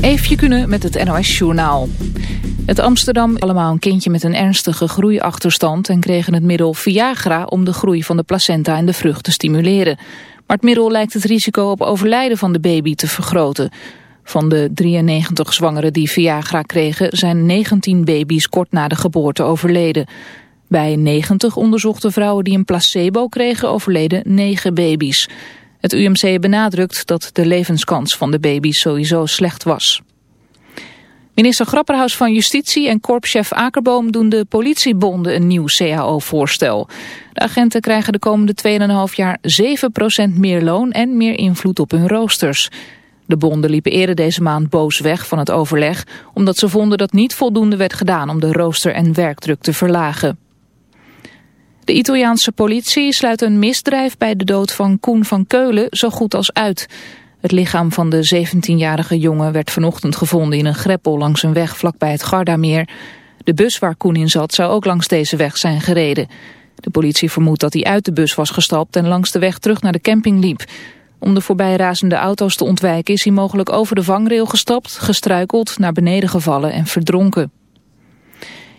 Eefje kunnen met het NOS Journaal. Het Amsterdam allemaal een kindje met een ernstige groeiachterstand... en kregen het middel Viagra om de groei van de placenta en de vrucht te stimuleren. Maar het middel lijkt het risico op overlijden van de baby te vergroten. Van de 93 zwangeren die Viagra kregen... zijn 19 baby's kort na de geboorte overleden. Bij 90 onderzochte vrouwen die een placebo kregen... overleden 9 baby's. Het UMC benadrukt dat de levenskans van de baby's sowieso slecht was. Minister Grapperhaus van Justitie en korpschef Akerboom doen de politiebonden een nieuw CAO-voorstel. De agenten krijgen de komende 2,5 jaar 7% meer loon en meer invloed op hun roosters. De bonden liepen eerder deze maand boos weg van het overleg... omdat ze vonden dat niet voldoende werd gedaan om de rooster en werkdruk te verlagen. De Italiaanse politie sluit een misdrijf bij de dood van Koen van Keulen zo goed als uit. Het lichaam van de 17-jarige jongen werd vanochtend gevonden in een greppel langs een weg vlakbij het Gardameer. De bus waar Koen in zat zou ook langs deze weg zijn gereden. De politie vermoedt dat hij uit de bus was gestapt en langs de weg terug naar de camping liep. Om de voorbijrazende auto's te ontwijken is hij mogelijk over de vangrail gestapt, gestruikeld, naar beneden gevallen en verdronken.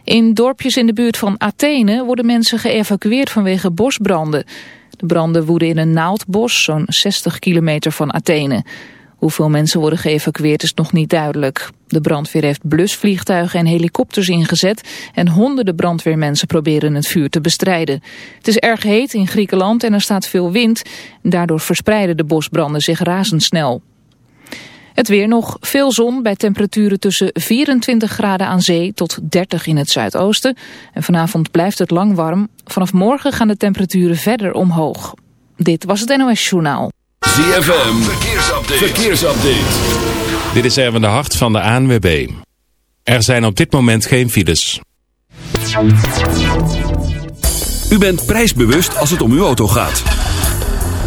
In dorpjes in de buurt van Athene worden mensen geëvacueerd vanwege bosbranden. De branden woeden in een naaldbos, zo'n 60 kilometer van Athene. Hoeveel mensen worden geëvacueerd is nog niet duidelijk. De brandweer heeft blusvliegtuigen en helikopters ingezet... en honderden brandweermensen proberen het vuur te bestrijden. Het is erg heet in Griekenland en er staat veel wind. Daardoor verspreiden de bosbranden zich razendsnel. Het weer nog veel zon bij temperaturen tussen 24 graden aan zee tot 30 in het zuidoosten. En vanavond blijft het lang warm. Vanaf morgen gaan de temperaturen verder omhoog. Dit was het NOS Journaal. ZFM, verkeersupdate. verkeersupdate. Dit is Erwin de Hart van de ANWB. Er zijn op dit moment geen files. U bent prijsbewust als het om uw auto gaat.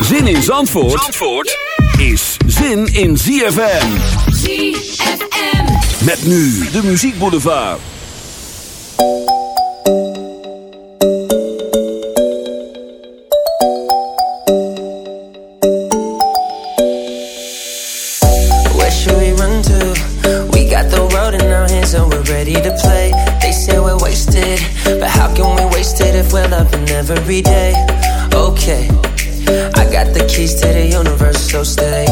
Zin in Zandvoort, Zandvoort is zin in ZFM. ZFM. Met nu de Muziek Boulevard. Where should we run to? We got the road in our hands and we're ready to play. They say we're wasted, but how can we waste it if we're loving every day? Keys to the universe, so stay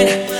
Your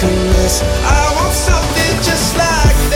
I. I want something just like this.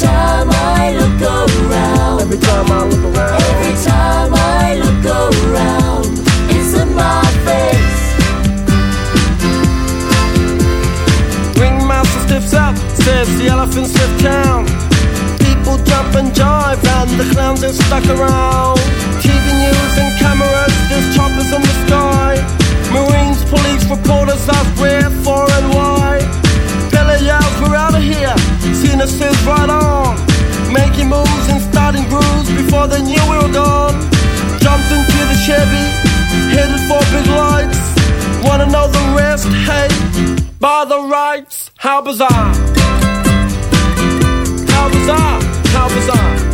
Time I look around. Every time I look around. Every time I look around. It's in my face. Ringmaster stiffs up, says the elephants left town. People jump and jive, and the clowns are stuck around. TV news and cameras, there's choppers in the sky. Marines, police, reporters ask where, for, and why. Says, right on. Making moves and starting grooves before they knew we were gone. Jumped into the Chevy, headed for big lights. Wanna know the rest? Hey, by the rights, how bizarre! How bizarre! How bizarre!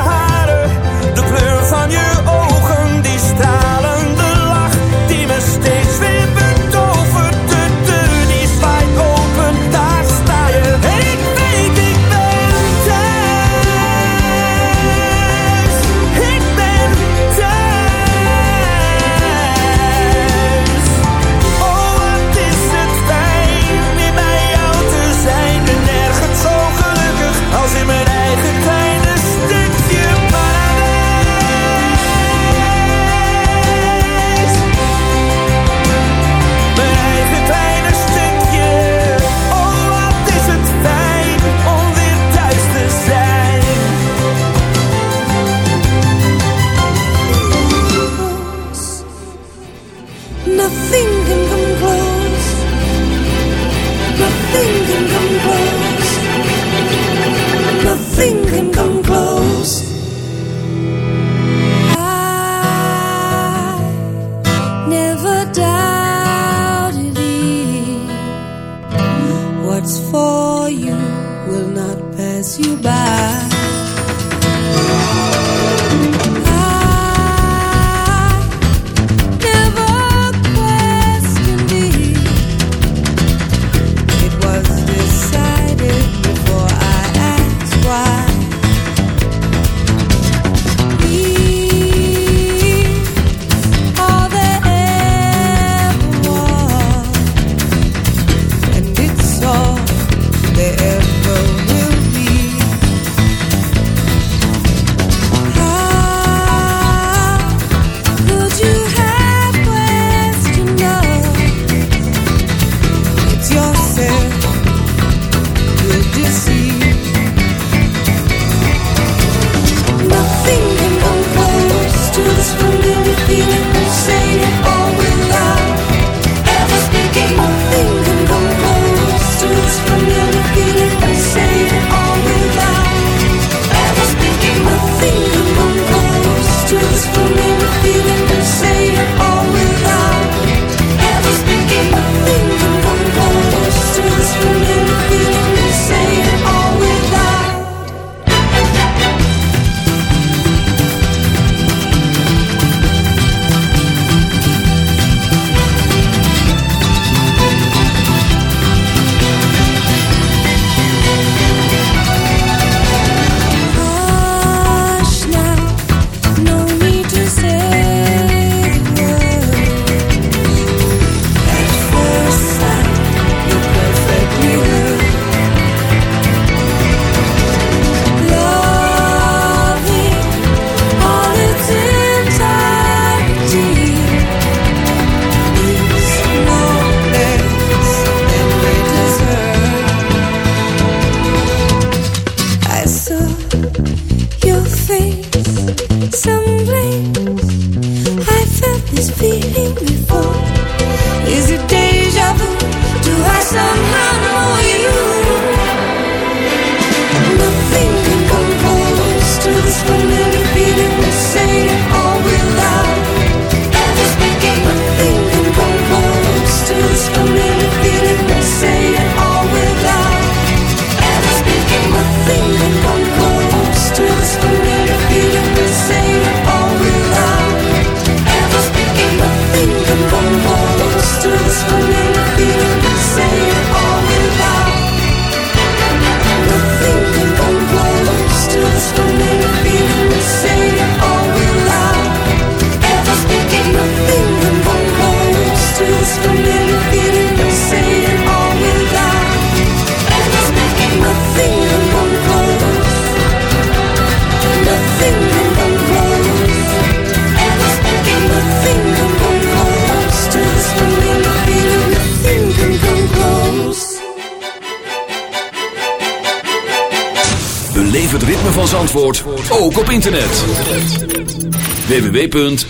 Nothing can come close. Nothing.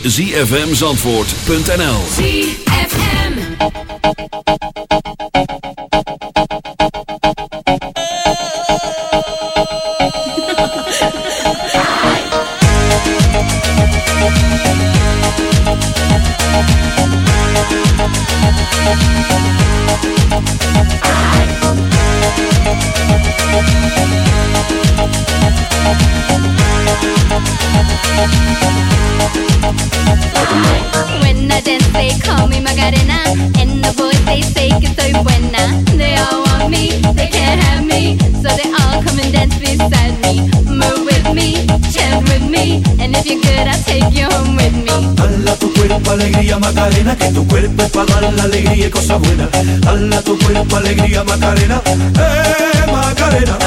www.zfmzandvoort.nl Macarena, que tu cuerpo la alegría y cosas buenas. Dala tu cuerpo alegría Macarena, eh Macarena.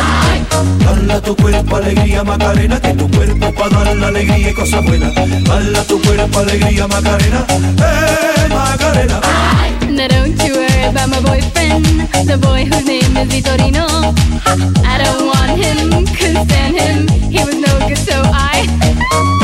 Dala tu cuerpo alegría Macarena, que tu cuerpo la alegría y cosas buenas. Dala tu cuerpo alegría Macarena, eh Macarena. Now don't you worry about my boyfriend, the boy whose name is Vitorino. I don't want him, couldn't stand him. He was no good, so I.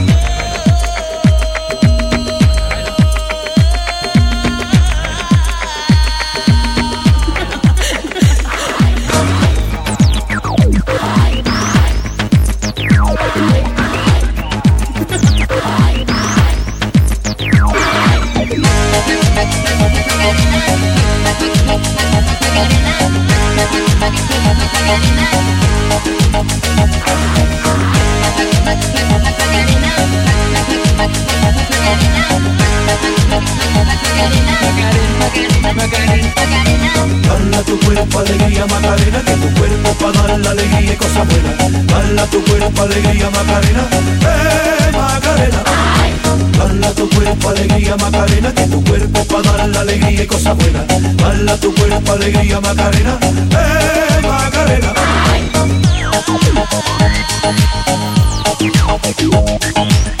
Macarena. Dala tu cuerpo alegría Macarena, que tu cuerpo para dar la alegría y cosas buenas. Dala tu cuerpo alegría Macarena, eh Macarena. Dala tu cuerpo alegría Macarena, que tu cuerpo para dar la alegría y cosas buenas. Dala tu cuerpo alegría Macarena, eh Macarena. Come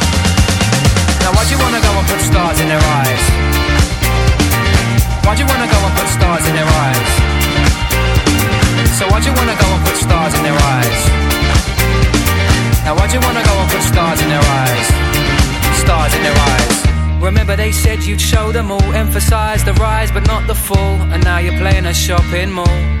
Why'd you wanna go and put stars in their eyes? Why'd you wanna go and put stars in their eyes? So why'd you wanna go and put stars in their eyes? Now why'd you wanna go and put stars in their eyes? Stars in their eyes. Remember they said you'd show them all, emphasize the rise but not the fall, and now you're playing a shopping mall.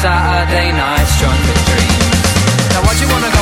Saturday nights with dreams. Now why'd you wanna go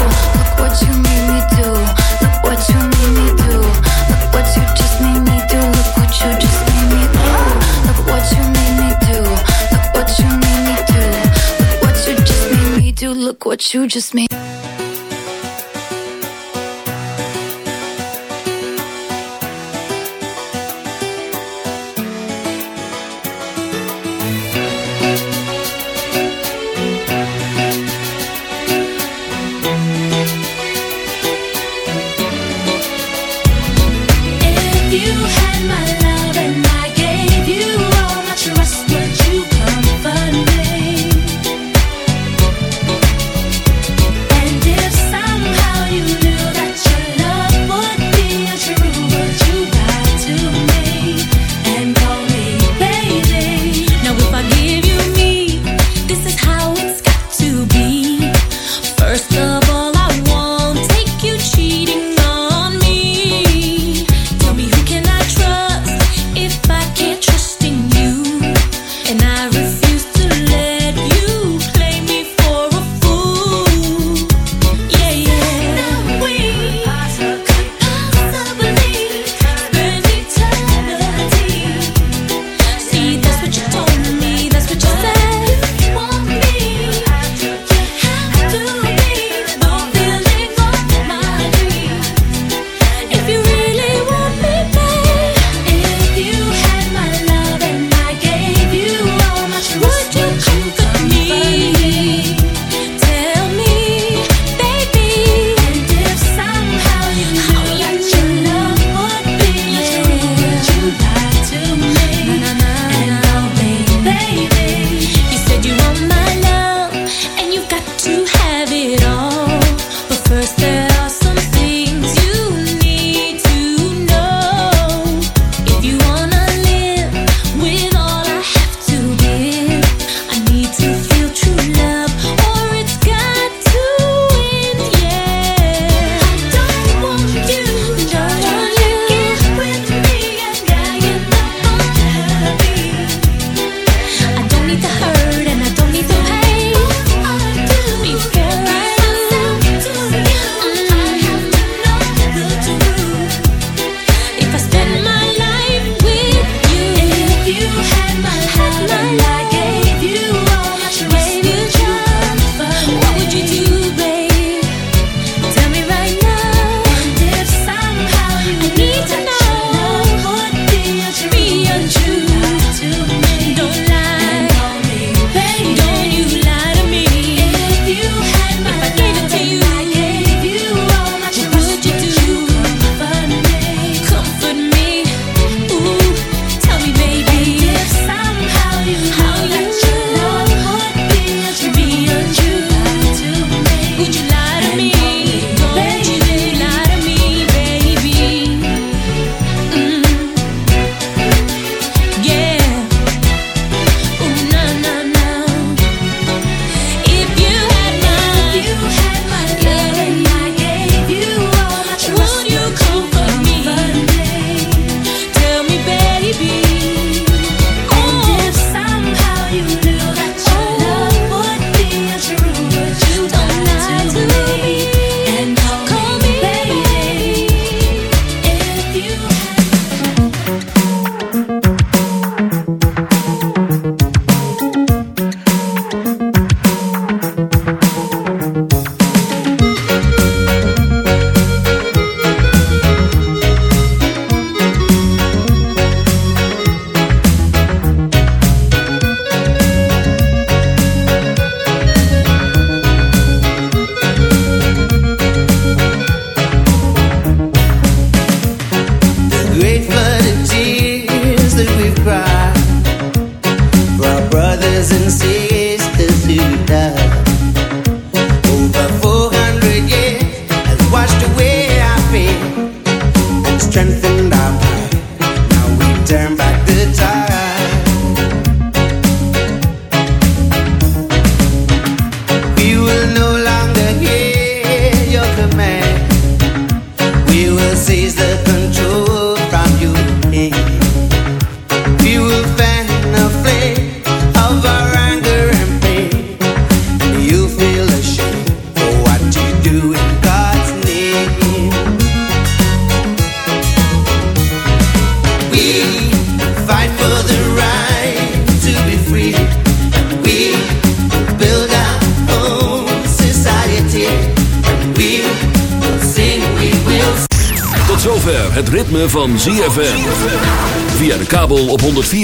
You just made.